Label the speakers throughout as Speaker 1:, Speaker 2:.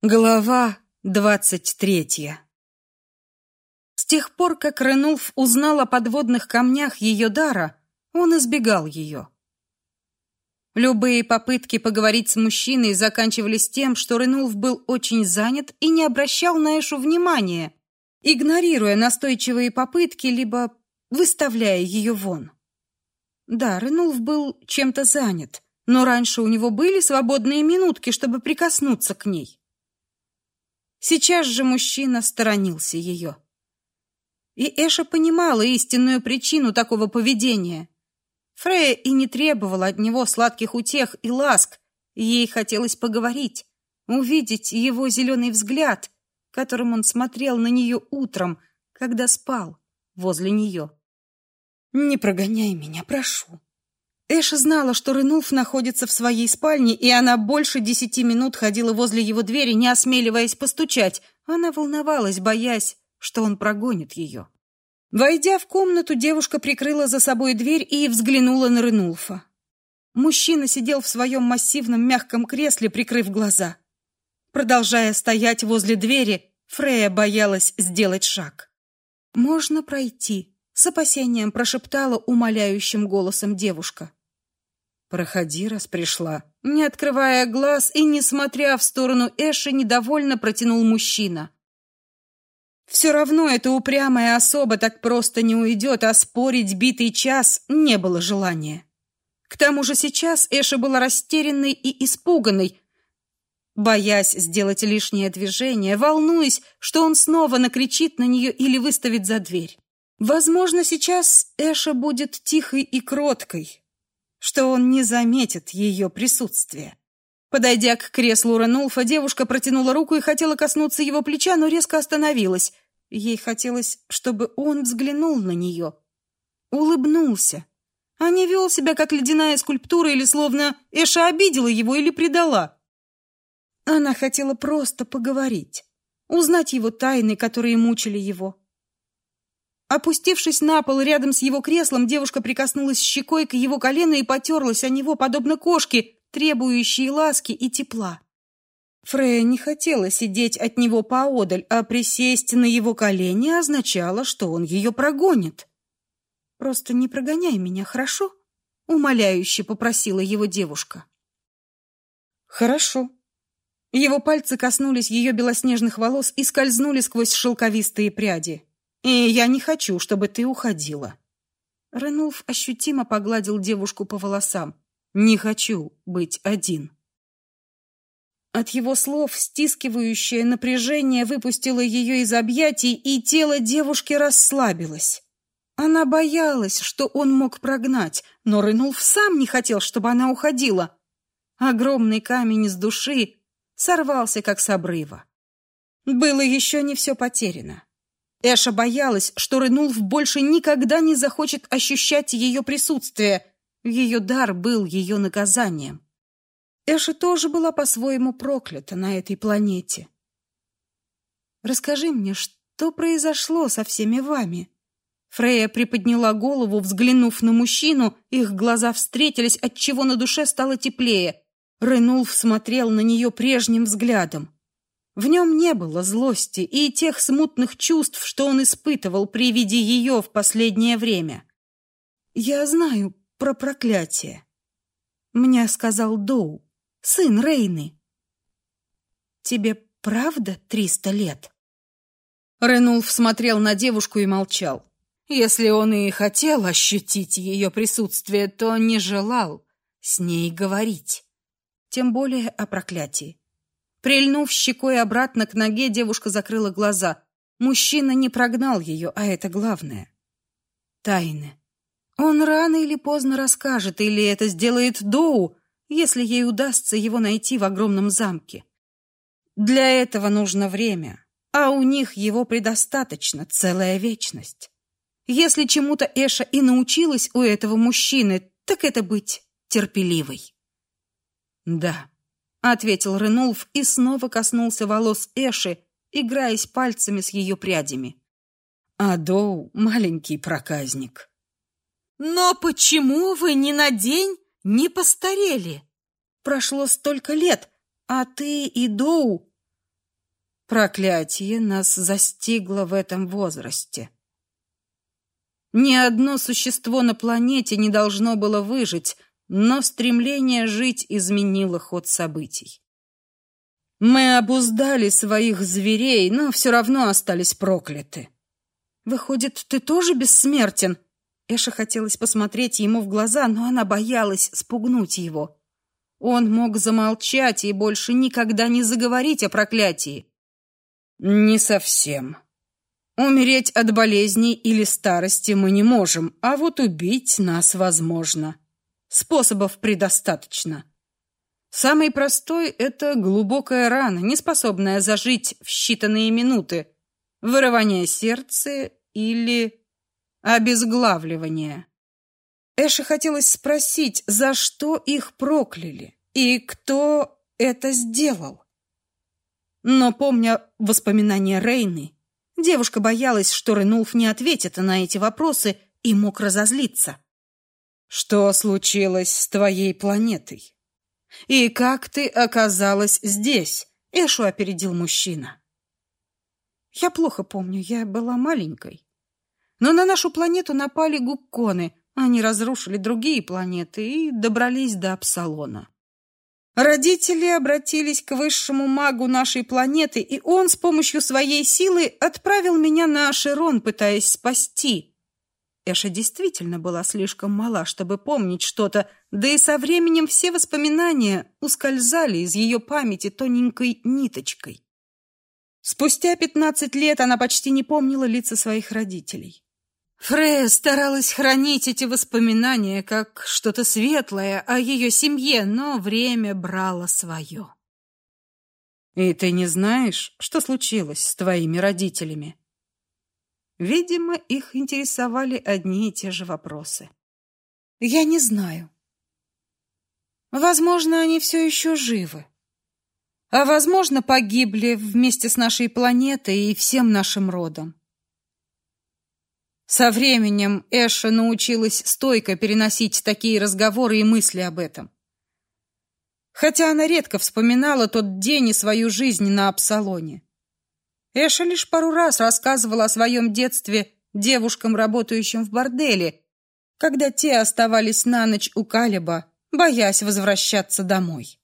Speaker 1: Глава двадцать третья С тех пор, как Ренулф узнал о подводных камнях ее дара, он избегал ее. Любые попытки поговорить с мужчиной заканчивались тем, что Ренулф был очень занят и не обращал на Эшу внимания, игнорируя настойчивые попытки, либо выставляя ее вон. Да, Ренулф был чем-то занят, но раньше у него были свободные минутки, чтобы прикоснуться к ней. Сейчас же мужчина сторонился ее. И Эша понимала истинную причину такого поведения. Фрея и не требовала от него сладких утех и ласк. Ей хотелось поговорить, увидеть его зеленый взгляд, которым он смотрел на нее утром, когда спал возле нее. «Не прогоняй меня, прошу», Эша знала, что Ренулф находится в своей спальне, и она больше десяти минут ходила возле его двери, не осмеливаясь постучать. Она волновалась, боясь, что он прогонит ее. Войдя в комнату, девушка прикрыла за собой дверь и взглянула на Ренулфа. Мужчина сидел в своем массивном мягком кресле, прикрыв глаза. Продолжая стоять возле двери, Фрея боялась сделать шаг. «Можно пройти», — с опасением прошептала умоляющим голосом девушка. Проходи, раз пришла. Не открывая глаз и не смотря в сторону Эши, недовольно протянул мужчина. Все равно эта упрямая особа так просто не уйдет, а спорить битый час не было желания. К тому же сейчас Эша была растерянной и испуганной, боясь сделать лишнее движение, волнуясь, что он снова накричит на нее или выставит за дверь. Возможно, сейчас Эша будет тихой и кроткой, что он не заметит ее присутствие. Подойдя к креслу Ренулфа, девушка протянула руку и хотела коснуться его плеча, но резко остановилась. Ей хотелось, чтобы он взглянул на нее, улыбнулся, а не вел себя как ледяная скульптура или словно Эша обидела его или предала. Она хотела просто поговорить, узнать его тайны, которые мучили его. Опустившись на пол рядом с его креслом, девушка прикоснулась щекой к его колену и потерлась о него, подобно кошке, требующей ласки и тепла. Фрея не хотела сидеть от него поодаль, а присесть на его колени означало, что он ее прогонит. «Просто не прогоняй меня, хорошо?» — умоляюще попросила его девушка. «Хорошо». Его пальцы коснулись ее белоснежных волос и скользнули сквозь шелковистые пряди. И я не хочу, чтобы ты уходила. Ренулф ощутимо погладил девушку по волосам. Не хочу быть один. От его слов стискивающее напряжение выпустило ее из объятий, и тело девушки расслабилось. Она боялась, что он мог прогнать, но Ренулф сам не хотел, чтобы она уходила. Огромный камень с души сорвался, как с обрыва. Было еще не все потеряно. Эша боялась, что Ренулф больше никогда не захочет ощущать ее присутствие. Ее дар был ее наказанием. Эша тоже была по-своему проклята на этой планете. «Расскажи мне, что произошло со всеми вами?» Фрея приподняла голову, взглянув на мужчину, их глаза встретились, отчего на душе стало теплее. Ренулф смотрел на нее прежним взглядом. В нем не было злости и тех смутных чувств, что он испытывал при виде ее в последнее время. «Я знаю про проклятие», — мне сказал Доу, сын Рейны. «Тебе правда триста лет?» Ренулф смотрел на девушку и молчал. Если он и хотел ощутить ее присутствие, то не желал с ней говорить. Тем более о проклятии. Прильнув щекой обратно к ноге, девушка закрыла глаза. Мужчина не прогнал ее, а это главное. Тайны. Он рано или поздно расскажет, или это сделает Доу, если ей удастся его найти в огромном замке. Для этого нужно время, а у них его предостаточно, целая вечность. Если чему-то Эша и научилась у этого мужчины, так это быть терпеливой. Да ответил Ренулф и снова коснулся волос Эши, играясь пальцами с ее прядями. Адоу маленький проказник. Но почему вы ни на день не постарели? Прошло столько лет, а ты и Доу Проклятие нас застигло в этом возрасте. Ни одно существо на планете не должно было выжить, но стремление жить изменило ход событий. Мы обуздали своих зверей, но все равно остались прокляты. Выходит, ты тоже бессмертен? Эша хотелось посмотреть ему в глаза, но она боялась спугнуть его. Он мог замолчать и больше никогда не заговорить о проклятии. Не совсем. Умереть от болезней или старости мы не можем, а вот убить нас возможно. Способов предостаточно. Самый простой это глубокая рана, не способная зажить в считанные минуты. Вырывание сердца или обезглавливание. Эше хотелось спросить, за что их прокляли и кто это сделал. Но помня воспоминания Рейны, девушка боялась, что Ренулф не ответит на эти вопросы и мог разозлиться. Что случилось с твоей планетой? И как ты оказалась здесь? Эшу опередил мужчина. Я плохо помню, я была маленькой. Но на нашу планету напали гукконы. Они разрушили другие планеты и добрались до Апсалона. Родители обратились к высшему магу нашей планеты, и он с помощью своей силы отправил меня на Ашерон, пытаясь спасти. Эша действительно была слишком мала, чтобы помнить что-то, да и со временем все воспоминания ускользали из ее памяти тоненькой ниточкой. Спустя пятнадцать лет она почти не помнила лица своих родителей. Фрея старалась хранить эти воспоминания как что-то светлое о ее семье, но время брало свое. И ты не знаешь, что случилось с твоими родителями? Видимо, их интересовали одни и те же вопросы. Я не знаю. Возможно, они все еще живы. А возможно, погибли вместе с нашей планетой и всем нашим родом. Со временем Эша научилась стойко переносить такие разговоры и мысли об этом. Хотя она редко вспоминала тот день и свою жизнь на Апсалоне. Эша лишь пару раз рассказывала о своем детстве девушкам, работающим в борделе, когда те оставались на ночь у Калиба, боясь возвращаться домой.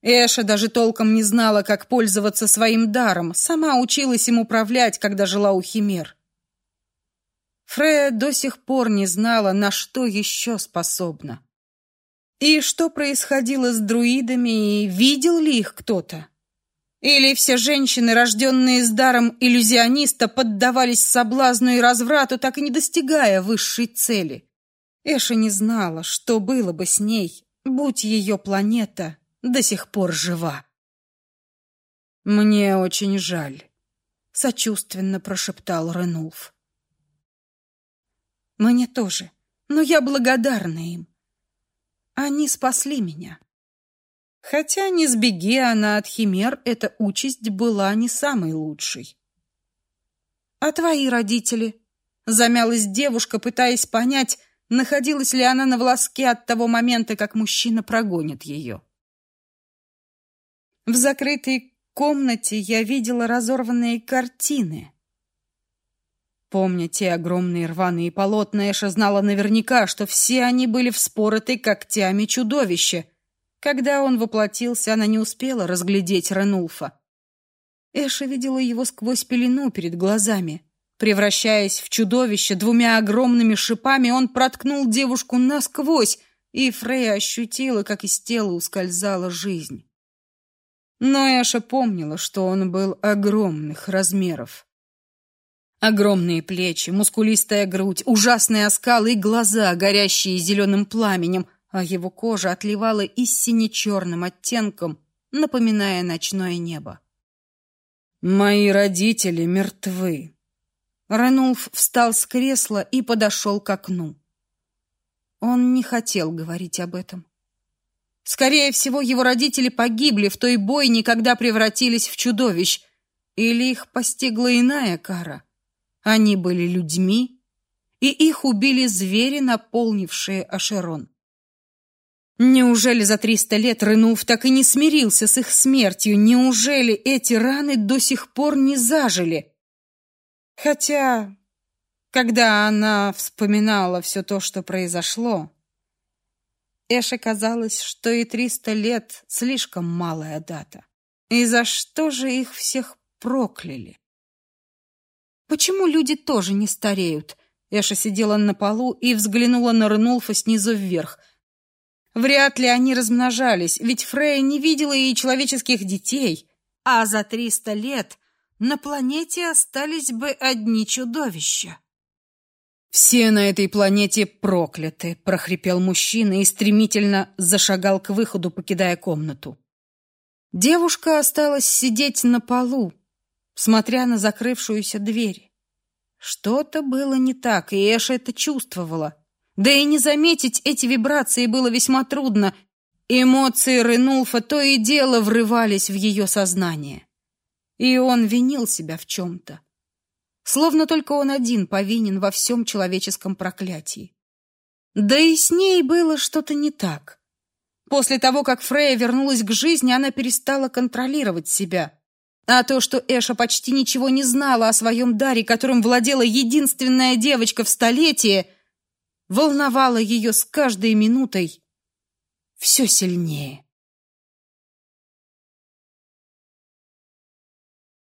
Speaker 1: Эша даже толком не знала, как пользоваться своим даром, сама училась им управлять, когда жила у Химер. Фрея до сих пор не знала, на что еще способна. И что происходило с друидами, и видел ли их кто-то? Или все женщины, рожденные с даром иллюзиониста, поддавались соблазну и разврату, так и не достигая высшей цели? Эша не знала, что было бы с ней, будь ее планета до сих пор жива. Мне очень жаль, сочувственно прошептал Ренулф. Мне тоже, но я благодарна им. Они спасли меня. Хотя не сбеги она от химер, эта участь была не самой лучшей. А твои родители? Замялась девушка, пытаясь понять, находилась ли она на волоске от того момента, как мужчина прогонит ее. В закрытой комнате я видела разорванные картины. Помня те огромные рваные полотна, Эша знала наверняка, что все они были вспороты когтями чудовища, когда он воплотился, она не успела разглядеть Ренулфа. Эша видела его сквозь пелену перед глазами. Превращаясь в чудовище двумя огромными шипами, он проткнул девушку насквозь, и Фрея ощутила, как из тела ускользала жизнь. Но Эша помнила, что он был огромных размеров. Огромные плечи, мускулистая грудь, ужасные оскалы и глаза, горящие зеленым пламенем, а его кожа отливала и сине-черным оттенком, напоминая ночное небо. «Мои родители мертвы». Ренулф встал с кресла и подошел к окну. Он не хотел говорить об этом. Скорее всего, его родители погибли в той бойне, когда превратились в чудовищ, или их постигла иная кара. Они были людьми, и их убили звери, наполнившие Ашерон. Неужели за триста лет Ренуф так и не смирился с их смертью? Неужели эти раны до сих пор не зажили? Хотя, когда она вспоминала все то, что произошло, Эше казалось, что и триста лет слишком малая дата. И за что же их всех прокляли? Почему люди тоже не стареют? Эша сидела на полу и взглянула на Рнулфа снизу вверх. Вряд ли они размножались, ведь Фрейя не видела и человеческих детей, а за триста лет на планете остались бы одни чудовища. Все на этой планете прокляты, прохрипел мужчина и стремительно зашагал к выходу, покидая комнату. Девушка осталась сидеть на полу, смотря на закрывшуюся дверь. Что-то было не так, и Эша это чувствовала. Да и не заметить эти вибрации было весьма трудно. Эмоции Ренулфа то и дело врывались в ее сознание. И он винил себя в чем-то. Словно только он один повинен во всем человеческом проклятии. Да и с ней было что-то не так. После того, как Фрея вернулась к жизни, она перестала контролировать себя. А то, что Эша почти ничего не знала о своем даре, которым владела единственная девочка в столетии, волновало ее с каждой минутой все сильнее.